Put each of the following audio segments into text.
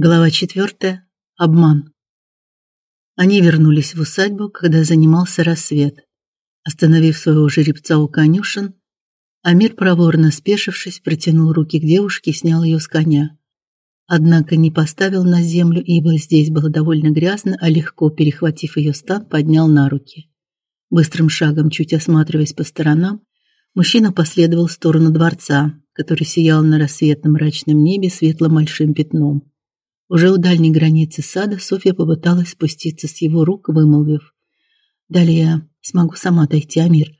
Глава четвертая. Обман. Они вернулись в усадьбу, когда занимался рассвет. Остановив своего жеребца у конюшен, Амир проворно спешившись, протянул руки к девушке и снял ее с коня. Однако не поставил на землю, ибо здесь было довольно грязно, а легко перехватив ее стан, поднял на руки. Быстрым шагом, чуть осматриваясь по сторонам, мужчина последовал в сторону дворца, который сиял на рассветном мрачном небе светло-мальшим пятном. Уже у дальней границы сада Софья попыталась спуститься с его рук, вымолвив: "Далее смогу сама дойти, Амир".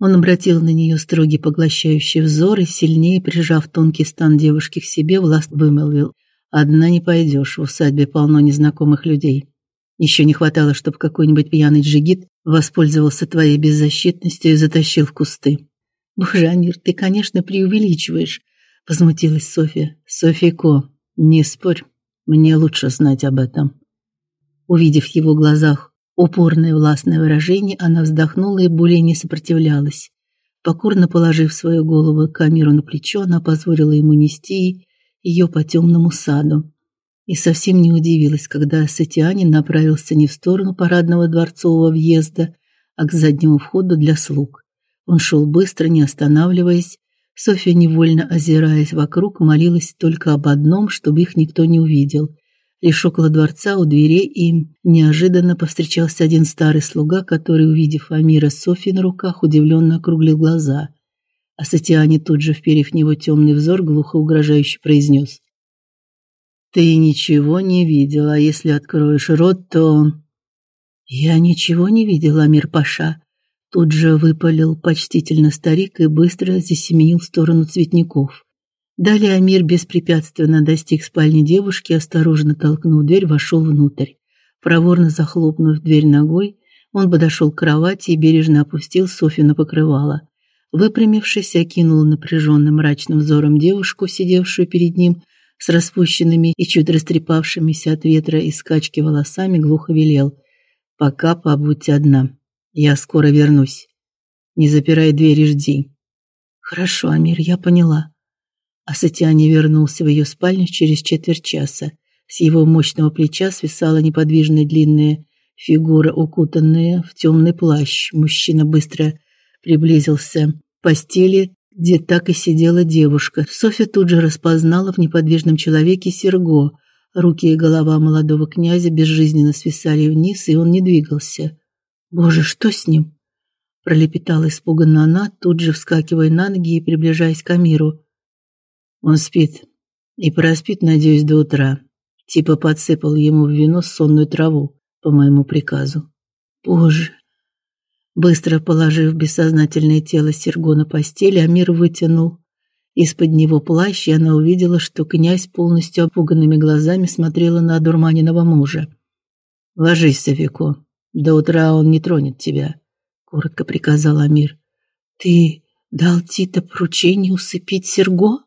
Он обратил на нее строгий поглощающий взор и сильнее прижав тонкий стан девушки к себе, власт вымолвил: "Одна не пойдешь, в усадьбе полно незнакомых людей. Еще не хватало, чтобы какой-нибудь пьяный джигит воспользовался твоей беззащитностью и затащил в кусты". "Боже, Амир, ты, конечно, преувеличиваешь", возмутилась Софья. "Софийко, не спорь, мне лучше знать об этом. Увидев в его глазах упорное властное выражение, она вздохнула и более не сопротивлялась. Покорно положив свою голову камеру на плечо, она позволила ему нести ее по темному саду. И совсем не удивилась, когда Сатианин направился не в сторону парадного дворцового въезда, а к заднему входу для слуг. Он шел быстро, не останавливаясь, Софья, невольно озираясь вокруг, молилась только об одном, чтобы их никто не увидел. Лишь около дворца у дверей им неожиданно повстречался один старый слуга, который, увидев Амира с Софьей на руках, удивленно округлил глаза. А Сатиане тут же, вперев в него темный взор, глухо угрожающе произнес. «Ты ничего не видела, а если откроешь рот, то...» «Я ничего не видела, Амир Паша», Тут же выпалил почтительно старик и быстро засеменил в сторону цветников. Далее Амир беспрепятственно достиг спальни девушки, осторожно толкнув дверь, вошел внутрь. Проворно захлопнув дверь ногой, он подошел к кровати и бережно опустил Софью на покрывало. Выпрямившись, окинул напряженным мрачным взором девушку, сидевшую перед ним, с распущенными и чуть растрепавшимися от ветра и скачки волосами, глухо велел: "Пока побудь одна". Я скоро вернусь. Не запирай дверь и жди. Хорошо, Амир, я поняла. Асатиане вернулся в ее спальню через четверть часа. С его мощного плеча свисала неподвижная длинная фигура, укутанная в темный плащ. Мужчина быстро приблизился к постели, где так и сидела девушка. Софья тут же распознала в неподвижном человеке Серго. Руки и голова молодого князя безжизненно свисали вниз, и он не двигался. Боже, что с ним? пролепетала испуганно она, тут же вскакивая на ноги и приближаясь к Амиру. Он спит и проспит, надеюсь, до утра. Типа подсыпал ему в вино сонную траву по моему приказу. Боже. Быстро положив бессознательное тело Серго на постель, Амир вытянул из-под него плащ, и она увидела, что князь полностью опуганными глазами смотрела на одурманенного мужа. Ложись, Савико, до утра он не тронет тебя, коротко приказал Амир. Ты дал Тита поручение усыпить Серго?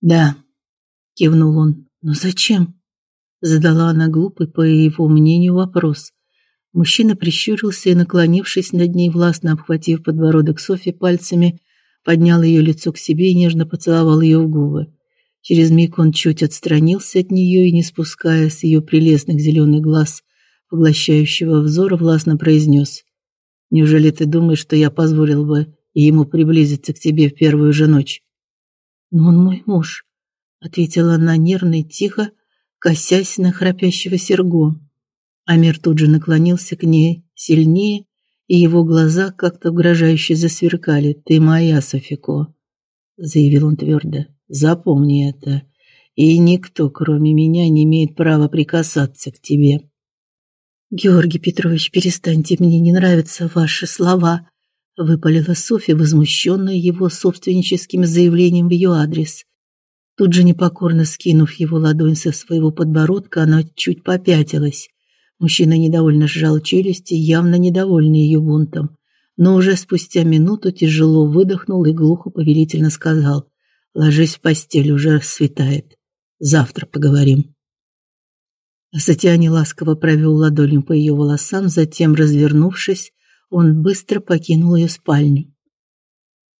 Да, кивнул он. Но зачем? задала она глупый, по его мнению, вопрос. Мужчина прищурился и, наклонившись над ней, властно обхватив подбородок Софьи пальцами, поднял ее лицо к себе и нежно поцеловал ее в губы. Через миг он чуть отстранился от нее и, не спуская с ее прелестных зеленых глаз поглощающего взора, властно произнес. «Неужели ты думаешь, что я позволил бы ему приблизиться к тебе в первую же ночь?» «Но он мой муж», — ответила она нервно и тихо, косясь на храпящего Серго. Амир тут же наклонился к ней сильнее, и его глаза как-то угрожающе засверкали. «Ты моя, Софико», — заявил он твердо. «Запомни это, и никто, кроме меня, не имеет права прикасаться к тебе». Георгий Петрович, перестаньте, мне не нравятся ваши слова, выпалила Софья, возмущенная его собственническим заявлением в ее адрес. Тут же непокорно скинув его ладонь со своего подбородка, она чуть попятилась. Мужчина недовольно сжал челюсти, явно недовольный ее бунтом, но уже спустя минуту тяжело выдохнул и глухо повелительно сказал: "Ложись в постель, уже светает. Завтра поговорим". Сатиани ласково провел ладонью по ее волосам, затем, развернувшись, он быстро покинул ее спальню.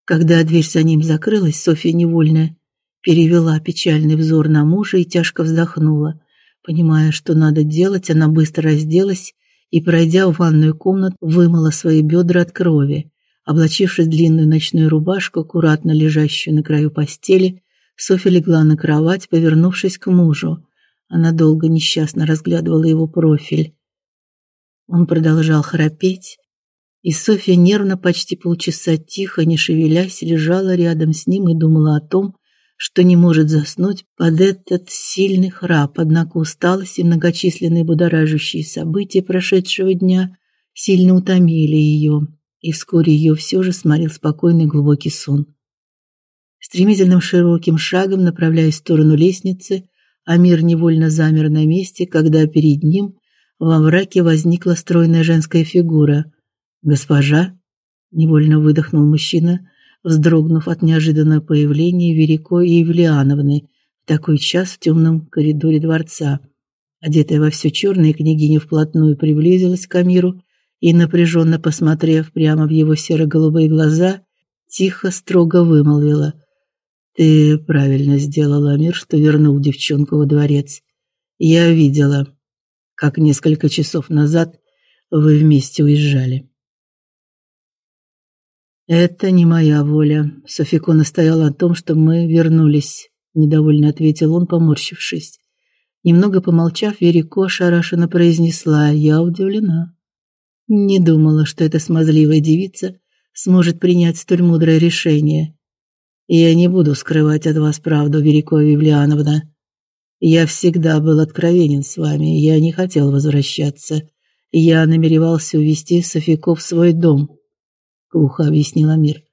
Когда дверь за ним закрылась, Софья невольно перевела печальный взор на мужа и тяжко вздохнула. Понимая, что надо делать, она быстро разделась и, пройдя в ванную комнату, вымыла свои бедра от крови. Облачившись в длинную ночную рубашку, аккуратно лежащую на краю постели, Софья легла на кровать, повернувшись к мужу. Она долго несчастно разглядывала его профиль. Он продолжал храпеть, и Софья нервно почти полчаса тихо, не шевелясь, лежала рядом с ним и думала о том, что не может заснуть под этот сильный храп, однако усталость и многочисленные будоражащие события прошедшего дня сильно утомили ее, и вскоре ее все же сморил спокойный глубокий сон. Стремительным широким шагом, направляясь в сторону лестницы, Амир невольно замер на месте, когда перед ним во мраке возникла стройная женская фигура. "Госпожа", невольно выдохнул мужчина, вздрогнув от неожиданного появления Верико и Евлеановны в такой час в темном коридоре дворца. Одетая во все черное, княгиня вплотную приблизилась к Амиру и, напряженно посмотрев прямо в его серо-голубые глаза, тихо, строго вымолвила: "Ты правильно сделала, Амир, что вернул девчонку во дворец. Я видела, как несколько часов назад вы вместе уезжали". Это не моя воля. Софико настояла о том, что мы вернулись, недовольно ответил он, поморщившись. Немного помолчав, Верико шарашенно произнесла: "Я удивлена. Не думала, что эта смазливая девица сможет принять столь мудрое решение. Я не буду скрывать от вас правду, Верико Вивлиановна. Я всегда был откровенен с вами. Я не хотел возвращаться. Я намеревался увезти Софико в свой дом глухо объяснила Мир.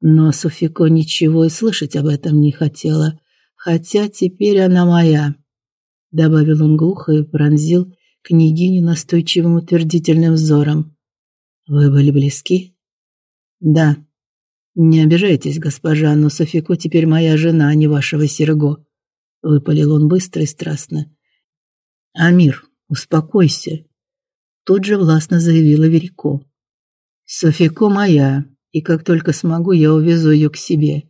Но Софико ничего и слышать об этом не хотела, хотя теперь она моя, добавил он глухо и пронзил княгиню настойчивым утвердительным взором. Вы были близки? Да. Не обижайтесь, госпожа, но Софико теперь моя жена, а не вашего Серго, выпалил он быстро и страстно. Амир, успокойся, тут же властно заявила Верико. Софико моя, и как только смогу, я увезу ее к себе.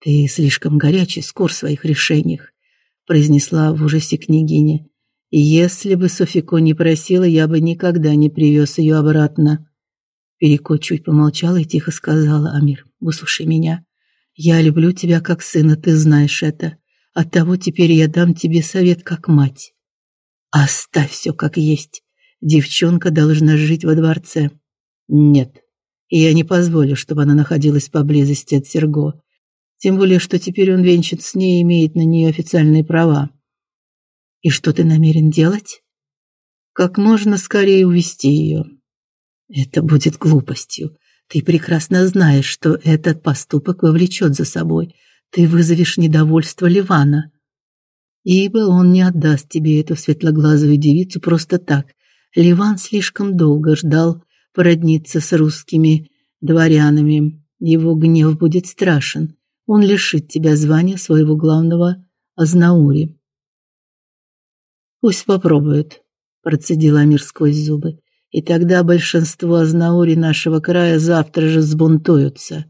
Ты слишком горячий, скор в своих решениях, произнесла в ужасе княгиня. Если бы Софико не просила, я бы никогда не привез ее обратно. Переко чуть помолчала и тихо сказала: "Амир, выслушай меня. Я люблю тебя как сына, ты знаешь это. Оттого теперь я дам тебе совет как мать. Оставь все как есть. Девчонка должна жить во дворце. Нет. Я не позволю, чтобы она находилась поблизости от Серго. Тем более, что теперь он венчан с ней и имеет на нее официальные права. И что ты намерен делать? Как можно скорее увести ее. Это будет глупостью. Ты прекрасно знаешь, что этот поступок вовлечет за собой. Ты вызовешь недовольство Ливана. Ибо он не отдаст тебе эту светлоглазую девицу просто так. Ливан слишком долго ждал породниться с русскими дворянами. Его гнев будет страшен. Он лишит тебя звания своего главного Азнаури. Пусть попробует, процедил Амир сквозь зубы. И тогда большинство Азнаури нашего края завтра же сбунтуются.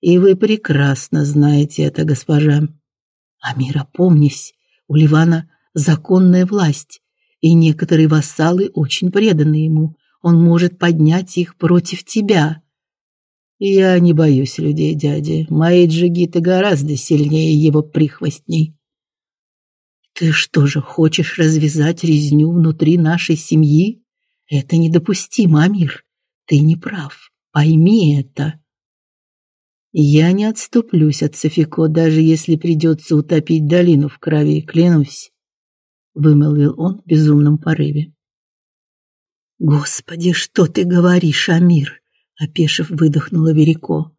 И вы прекрасно знаете это, госпожа. Амир, опомнись, у Ливана законная власть, и некоторые вассалы очень преданы ему он может поднять их против тебя. Я не боюсь людей, дядя. Мои джигиты гораздо сильнее его прихвостней. Ты что же хочешь развязать резню внутри нашей семьи? Это недопустимо, Амир. Ты не прав. Пойми это. Я не отступлюсь от Софико, даже если придется утопить долину в крови, клянусь, вымолвил он в безумном порыве. Господи, что ты говоришь, Амир? опешив, выдохнула Верико.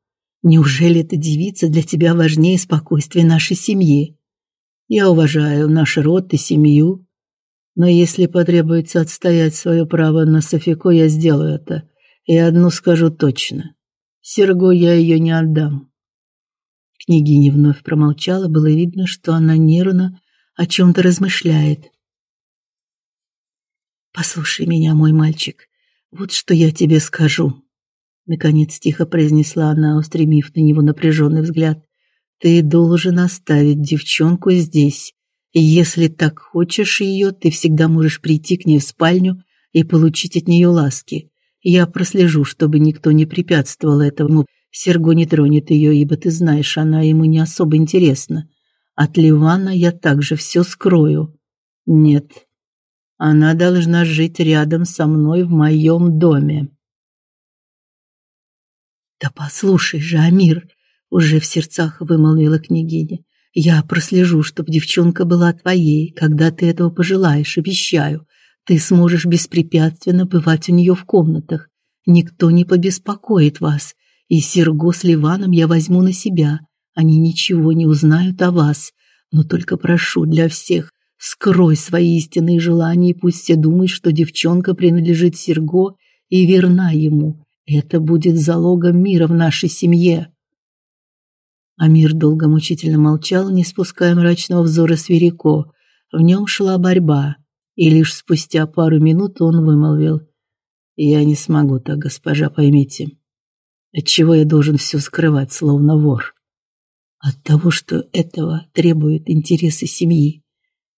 Неужели эта девица для тебя важнее спокойствия нашей семьи? Я уважаю наш род и семью, но если потребуется отстоять свое право на Софико, я сделаю это. И одну скажу точно: Серго я ее не отдам. Княгиня вновь промолчала, было видно, что она нервно о чем то размышляет. Послушай меня, мой мальчик. Вот что я тебе скажу, наконец тихо произнесла она, устремив на него напряженный взгляд. Ты должен оставить девчонку здесь. Если так хочешь ее, ты всегда можешь прийти к ней в спальню и получить от нее ласки. Я прослежу, чтобы никто не препятствовал этому. Серго не тронет ее, ибо ты знаешь, она ему не особо интересна. От Ливана я также все скрою. Нет. Она должна жить рядом со мной в моем доме. Да послушай же, Амир, уже в сердцах вымолвила княгиня. Я прослежу, чтобы девчонка была твоей, когда ты этого пожелаешь, обещаю. Ты сможешь беспрепятственно бывать у нее в комнатах. Никто не побеспокоит вас. И Серго с Ливаном я возьму на себя. Они ничего не узнают о вас. Но только прошу для всех, скрой свои истинные желания, и пусть все думают, что девчонка принадлежит Серго и верна ему. Это будет залогом мира в нашей семье. Амир долго мучительно молчал, не спуская мрачного взора с Верико. В нем шла борьба, и лишь спустя пару минут он вымолвил: "Я не смогу так, госпожа, поймите. Отчего я должен все скрывать, словно вор? От того, что этого требуют интересы семьи.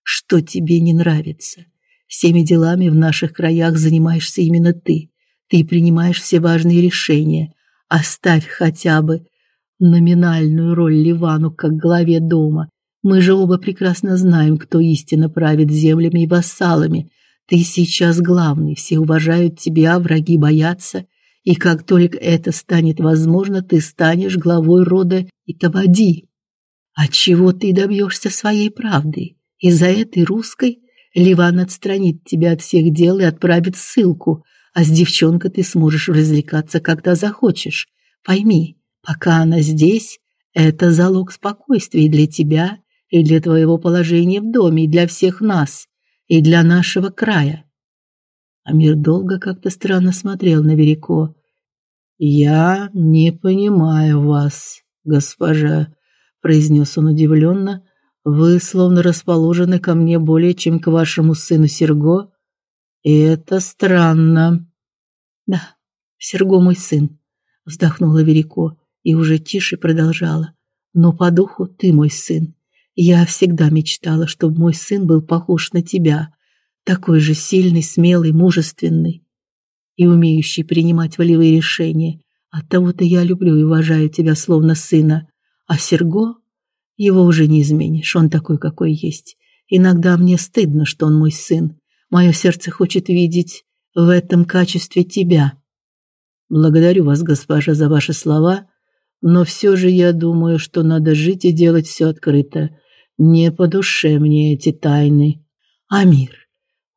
Что тебе не нравится? Всеми делами в наших краях занимаешься именно ты. Ты принимаешь все важные решения. Оставь хотя бы номинальную роль Ливану как главе дома. Мы же оба прекрасно знаем, кто истинно правит землями и вассалами. Ты сейчас главный, все уважают тебя, враги боятся, и как только это станет возможно, ты станешь главой рода Итавади. А чего ты добьешься своей правды? Из-за этой русской Ливан отстранит тебя от всех дел и отправит ссылку, а с девчонкой ты сможешь развлекаться, когда захочешь. Пойми, Пока она здесь, это залог спокойствия для тебя, и для твоего положения в доме, и для всех нас, и для нашего края. Амир долго как-то странно смотрел на Верико. Я не понимаю вас, госпожа, произнес он удивленно. Вы словно расположены ко мне более, чем к вашему сыну Серго. И это странно. Да, Серго мой сын, вздохнула Верико и уже тише продолжала: "Но по духу ты мой сын. Я всегда мечтала, чтобы мой сын был похож на тебя, такой же сильный, смелый, мужественный и умеющий принимать волевые решения. Оттого-то я люблю и уважаю тебя словно сына. А Серго, его уже не изменишь, он такой, какой есть. Иногда мне стыдно, что он мой сын. Мое сердце хочет видеть в этом качестве тебя. Благодарю вас, госпожа, за ваши слова но все же я думаю, что надо жить и делать все открыто. Не по душе мне эти тайны. Амир,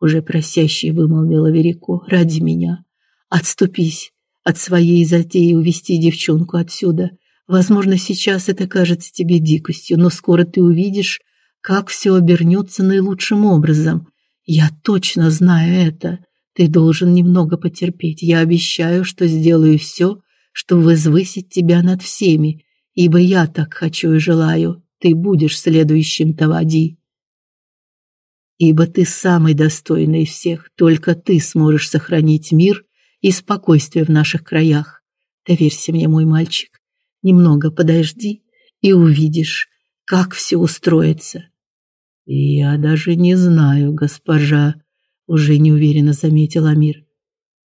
уже просящий вымолвила Верико, ради меня, отступись от своей затеи увести девчонку отсюда. Возможно, сейчас это кажется тебе дикостью, но скоро ты увидишь, как все обернется наилучшим образом. Я точно знаю это. Ты должен немного потерпеть. Я обещаю, что сделаю все, чтобы возвысить тебя над всеми, ибо я так хочу и желаю. Ты будешь следующим Тавади. Ибо ты самый достойный из всех, только ты сможешь сохранить мир и спокойствие в наших краях. Доверься мне, мой мальчик. Немного подожди и увидишь, как все устроится. Я даже не знаю, госпожа, уже неуверенно заметил Амир.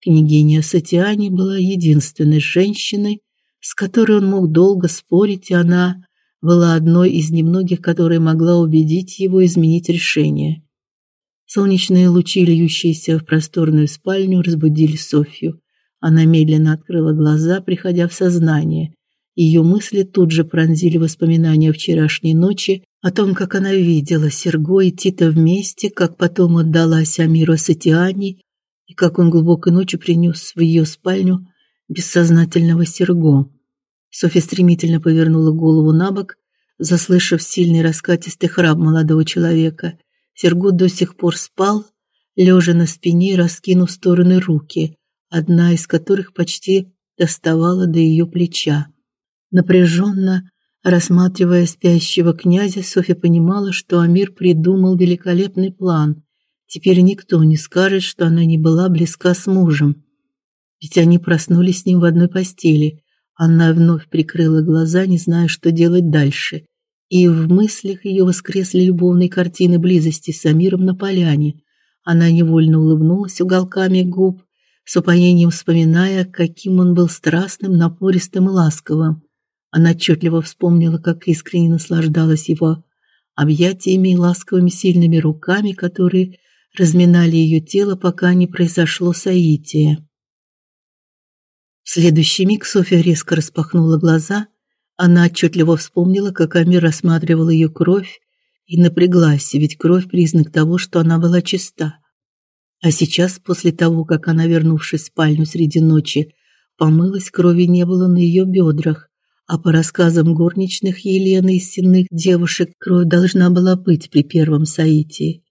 Княгиня Сатиани была единственной женщиной, с которой он мог долго спорить, и она была одной из немногих, которая могла убедить его изменить решение. Солнечные лучи, льющиеся в просторную спальню, разбудили Софью. Она медленно открыла глаза, приходя в сознание. Ее мысли тут же пронзили воспоминания о вчерашней ночи, о том, как она видела Серго и Тита вместе, как потом отдалась Амиру Сатиани и как он глубокой ночью принес в ее спальню бессознательного Серго. Софья стремительно повернула голову на бок, заслышав сильный раскатистый храп молодого человека. Серго до сих пор спал, лежа на спине раскинув в стороны руки, одна из которых почти доставала до ее плеча. Напряженно рассматривая спящего князя, Софья понимала, что Амир придумал великолепный план. Теперь никто не скажет, что она не была близка с мужем. Ведь они проснулись с ним в одной постели, Она вновь прикрыла глаза, не зная, что делать дальше. И в мыслях ее воскресли любовные картины близости с Амиром на поляне. Она невольно улыбнулась уголками губ, с упоением вспоминая, каким он был страстным, напористым и ласковым. Она отчетливо вспомнила, как искренне наслаждалась его объятиями и ласковыми сильными руками, которые разминали ее тело, пока не произошло соитие. В следующий миг Софья резко распахнула глаза. Она отчетливо вспомнила, как Амир рассматривал ее кровь и напряглась, ведь кровь признак того, что она была чиста. А сейчас, после того, как она, вернувшись в спальню среди ночи, помылась, крови не было на ее бедрах, а по рассказам горничных Елены и сенных девушек, кровь должна была быть при первом соитии.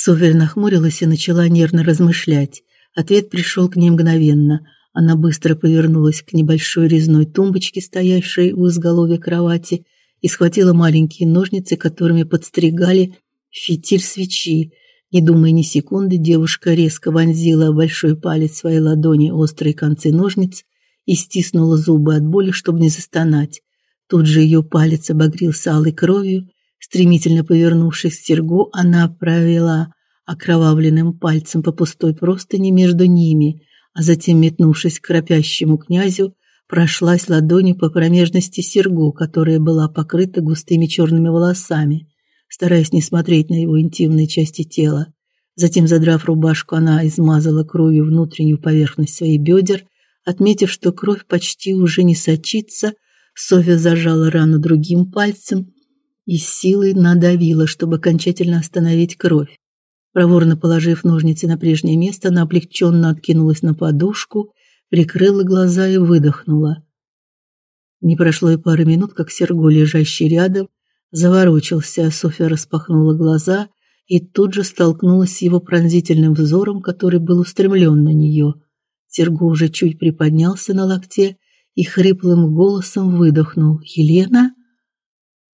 Софья нахмурилась и начала нервно размышлять. Ответ пришел к ней мгновенно. Она быстро повернулась к небольшой резной тумбочке, стоявшей у изголовья кровати, и схватила маленькие ножницы, которыми подстригали фитиль свечи. Не думая ни секунды, девушка резко вонзила большой палец своей ладони острые концы ножниц и стиснула зубы от боли, чтобы не застонать. Тут же ее палец обогрелся алой кровью. Стремительно повернувшись к Серго, она провела окровавленным пальцем по пустой простыни между ними, а затем, метнувшись к кропящему князю, прошлась ладонью по промежности Серго, которая была покрыта густыми черными волосами, стараясь не смотреть на его интимные части тела. Затем, задрав рубашку, она измазала кровью внутреннюю поверхность своих бедер, отметив, что кровь почти уже не сочится, Софья зажала рану другим пальцем и силой надавила, чтобы окончательно остановить кровь. Проворно положив ножницы на прежнее место, она облегченно откинулась на подушку, прикрыла глаза и выдохнула. Не прошло и пары минут, как Серго, лежащий рядом, заворочился, Софья распахнула глаза и тут же столкнулась с его пронзительным взором, который был устремлен на нее. Серго уже чуть приподнялся на локте и хриплым голосом выдохнул: "Елена,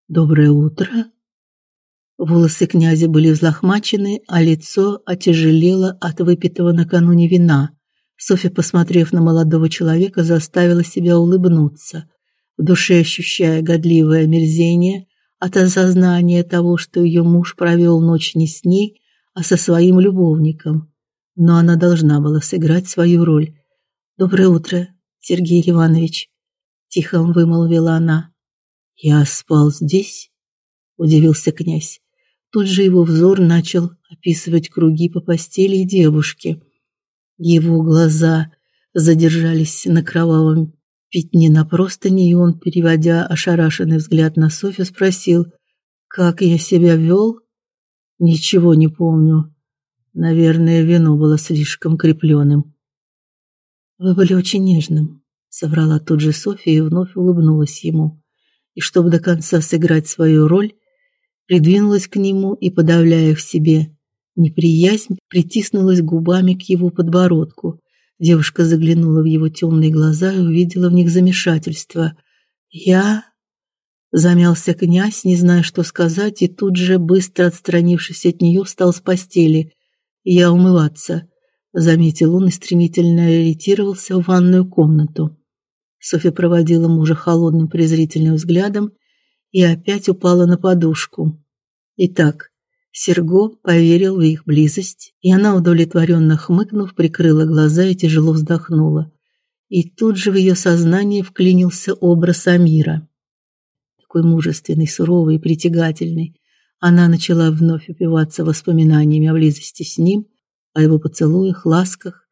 доброе утро". Волосы князя были взлохмачены, а лицо отяжелело от выпитого накануне вина. Софья, посмотрев на молодого человека, заставила себя улыбнуться, в душе ощущая годливое омерзение от осознания того, что ее муж провел ночь не с ней, а со своим любовником. Но она должна была сыграть свою роль. Доброе утро, Сергей Иванович, тихо вымолвила она. Я спал здесь, удивился князь. Тут же его взор начал описывать круги по постели девушки. Его глаза задержались на кровавом пятне на простыне, и он, переводя ошарашенный взгляд на Софью, спросил: "Как я себя вел? Ничего не помню. Наверное, вино было слишком крепленым. Вы были очень нежным, соврала тут же Софья и вновь улыбнулась ему. И чтобы до конца сыграть свою роль, придвинулась к нему и, подавляя в себе неприязнь, притиснулась губами к его подбородку. Девушка заглянула в его темные глаза и увидела в них замешательство. "Я?" замялся князь, не зная, что сказать, и тут же, быстро отстранившись от нее, встал с постели. "Я умываться", заметил он и стремительно ретировался в ванную комнату. Софья проводила мужа холодным презрительным взглядом и опять упала на подушку. Итак, Серго поверил в их близость, и она удовлетворенно хмыкнув, прикрыла глаза и тяжело вздохнула. И тут же в ее сознание вклинился образ Амира. Такой мужественный, суровый и притягательный. Она начала вновь упиваться воспоминаниями о близости с ним, о его поцелуях, ласках.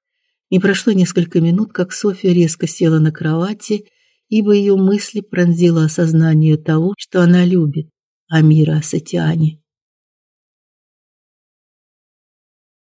Не прошло несколько минут, как Софья резко села на кровати ибо ее мысли пронзило осознание того, что она любит Амира Сатиани.